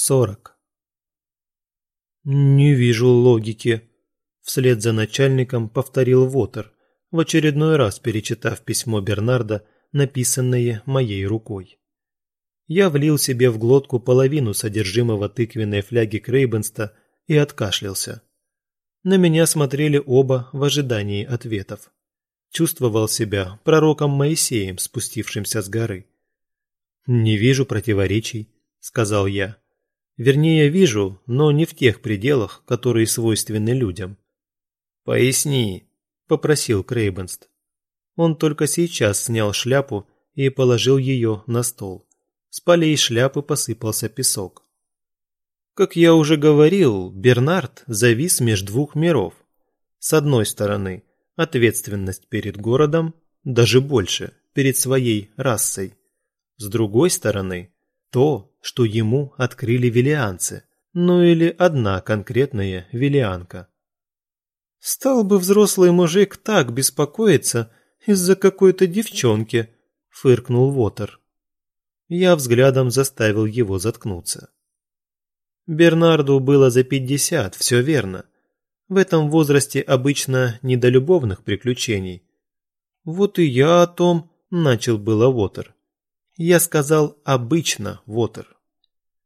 40. «Не вижу логики», – вслед за начальником повторил Вотер, в очередной раз перечитав письмо Бернарда, написанное моей рукой. Я влил себе в глотку половину содержимого тыквенной фляги Крейбенста и откашлялся. На меня смотрели оба в ожидании ответов. Чувствовал себя пророком Моисеем, спустившимся с горы. «Не вижу противоречий», – сказал я. Вернее, вижу, но не в тех пределах, которые свойственны людям. «Поясни», – попросил Крейбенст. Он только сейчас снял шляпу и положил ее на стол. С полей шляпы посыпался песок. Как я уже говорил, Бернард завис между двух миров. С одной стороны, ответственность перед городом, даже больше, перед своей расой. С другой стороны, то, что ему открыли велианцы, ну или одна конкретная велианка. «Стал бы взрослый мужик так беспокоиться из-за какой-то девчонки», – фыркнул Вотер. Я взглядом заставил его заткнуться. Бернарду было за пятьдесят, все верно. В этом возрасте обычно не до любовных приключений. «Вот и я о том», – начал было Вотер. Я сказал «обычно, Вотер».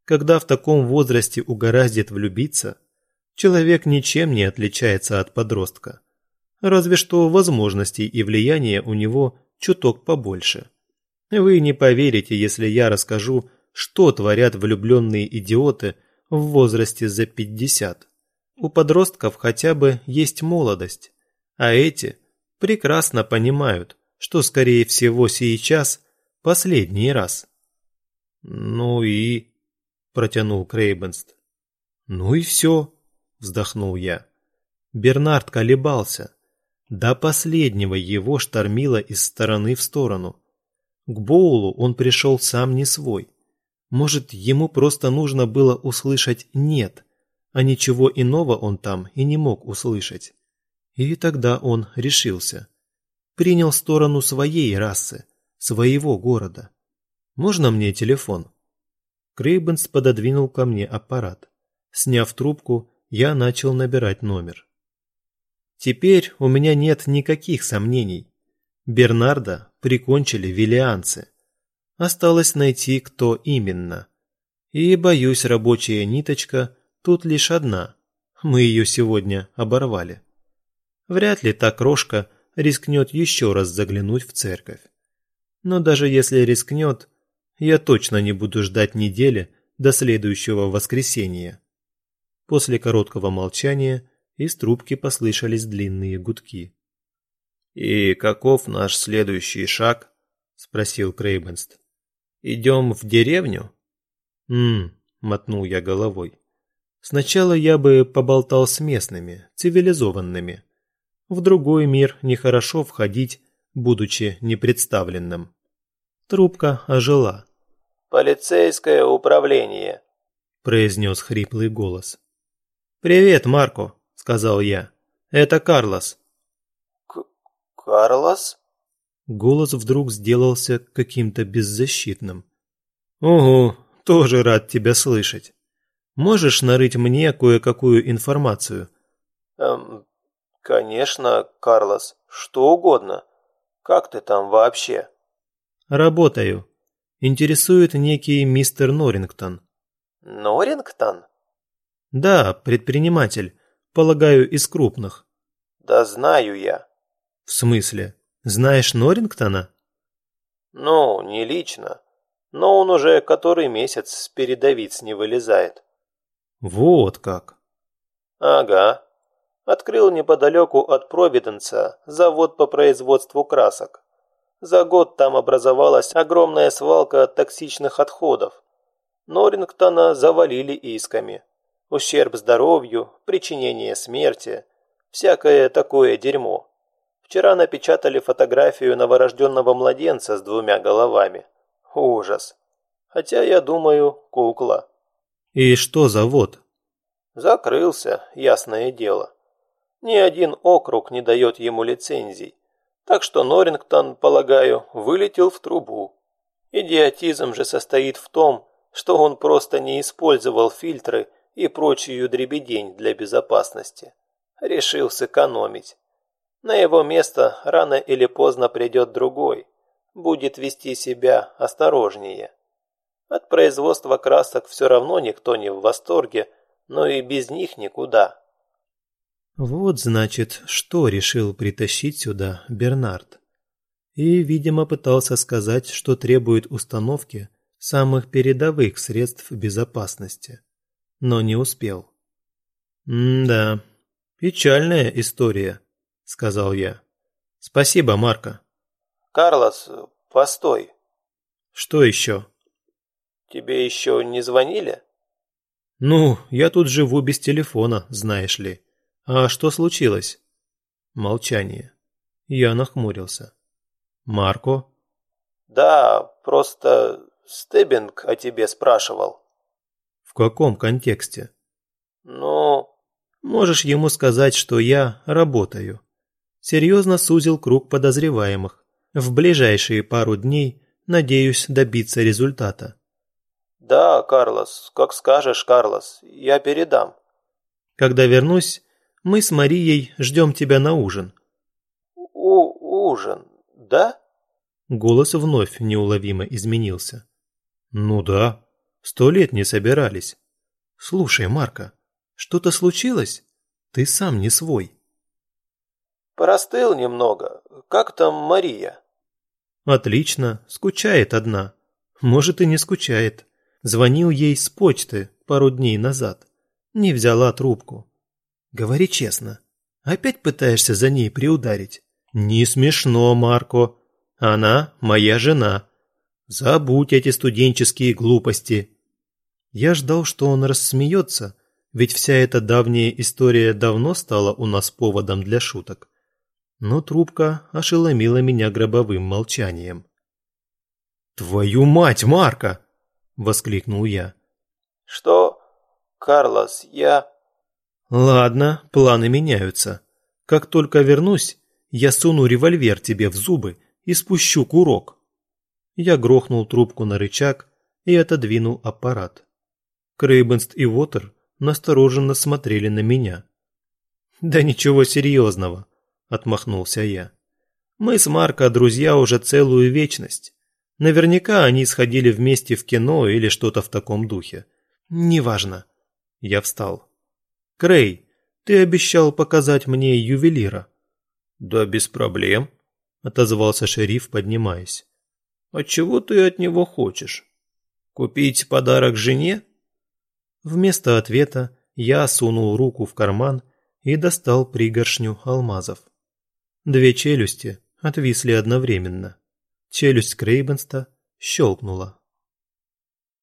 Когда в таком возрасте угораздит влюбиться, человек ничем не отличается от подростка. Разве что возможностей и влияния у него чуток побольше. Вы не поверите, если я расскажу, что творят влюбленные идиоты в возрасте за 50. У подростков хотя бы есть молодость, а эти прекрасно понимают, что скорее всего сейчас – Последний раз. Ну и... Протянул Крейбенст. Ну и все, вздохнул я. Бернард колебался. До последнего его штормило из стороны в сторону. К Боулу он пришел сам не свой. Может, ему просто нужно было услышать «нет», а ничего иного он там и не мог услышать. И тогда он решился. Принял сторону своей расы, своего города. Можно мне телефон? Крейбенс пододвинул ко мне аппарат. Сняв трубку, я начал набирать номер. Теперь у меня нет никаких сомнений. Бернарда прикончили виллианцы. Осталось найти, кто именно. И, боюсь, рабочая ниточка тут лишь одна. Мы ее сегодня оборвали. Вряд ли та крошка рискнет еще раз заглянуть в церковь. Но даже если рискнет, я точно не буду ждать недели до следующего воскресенья. После короткого молчания из трубки послышались длинные гудки. «И каков наш следующий шаг?» – спросил Крейбенст. «Идем в деревню?» «Ммм», – мотнул я головой. «Сначала я бы поболтал с местными, цивилизованными. В другой мир нехорошо входить будучи непредставленным. Трубка ожила. «Полицейское управление», – произнес хриплый голос. «Привет, Марко», – сказал я. «Это Карлос». К «Карлос?» Голос вдруг сделался каким-то беззащитным. «Угу, тоже рад тебя слышать. Можешь нарыть мне кое-какую информацию?» «Эм, конечно, Карлос, что угодно. Как ты там вообще?» «Работаю. Интересует некий мистер Норрингтон». «Норрингтон?» «Да, предприниматель. Полагаю, из крупных». «Да знаю я». «В смысле? Знаешь Норрингтона?» «Ну, не лично. Но он уже который месяц с передовиц не вылезает». «Вот как». «Ага открыл неподалеку от Провиденса завод по производству красок. За год там образовалась огромная свалка токсичных отходов. Норрингтона завалили исками. Ущерб здоровью, причинение смерти, всякое такое дерьмо. Вчера напечатали фотографию новорожденного младенца с двумя головами. Ужас. Хотя, я думаю, кукла. И что завод? Закрылся, ясное дело. Ни один округ не дает ему лицензий. Так что Норрингтон, полагаю, вылетел в трубу. Идиотизм же состоит в том, что он просто не использовал фильтры и прочую дребедень для безопасности. Решил сэкономить. На его место рано или поздно придет другой, будет вести себя осторожнее. От производства красок все равно никто не в восторге, но и без них никуда. Вот значит, что решил притащить сюда Бернард. И, видимо, пытался сказать, что требует установки самых передовых средств безопасности. Но не успел. «М-да, печальная история», — сказал я. «Спасибо, Марко». «Карлос, постой». «Что еще?» «Тебе еще не звонили?» «Ну, я тут живу без телефона, знаешь ли. А что случилось?» Молчание. Я нахмурился. «Марко?» «Да, просто Стеббинг о тебе спрашивал». «В каком контексте?» «Ну...» «Можешь ему сказать, что я работаю». Серьезно сузил круг подозреваемых. В ближайшие пару дней надеюсь добиться результата. «Да, Карлос, как скажешь, Карлос, я передам». «Когда вернусь, мы с Марией ждем тебя на ужин». У «Ужин, да?» Голос вновь неуловимо изменился. «Ну да, сто лет не собирались. Слушай, Марка, что-то случилось? Ты сам не свой». «Простыл немного. Как там Мария?» «Отлично, скучает одна. Может и не скучает. Звонил ей с почты пару дней назад. Не взяла трубку. Говори честно. Опять пытаешься за ней приударить? Не смешно, Марко. Она моя жена. Забудь эти студенческие глупости. Я ждал, что он рассмеется, ведь вся эта давняя история давно стала у нас поводом для шуток. Но трубка ошеломила меня гробовым молчанием. «Твою мать, Марка!» – воскликнул я. «Что? Карлос, я...» «Ладно, планы меняются. Как только вернусь, я суну револьвер тебе в зубы и спущу курок». Я грохнул трубку на рычаг и отодвинул аппарат. Крейбенст и Вотер настороженно смотрели на меня. «Да ничего серьезного», – отмахнулся я. «Мы с Марко друзья уже целую вечность. Наверняка они сходили вместе в кино или что-то в таком духе. Неважно. Я встал. Крей, ты обещал показать мне ювелира. Да без проблем, отозвался шериф, поднимаясь. А чего ты от него хочешь? Купить подарок жене? Вместо ответа я сунул руку в карман и достал пригоршню алмазов. Две челюсти отвисли одновременно. Челюсть Крейбенста щелкнула.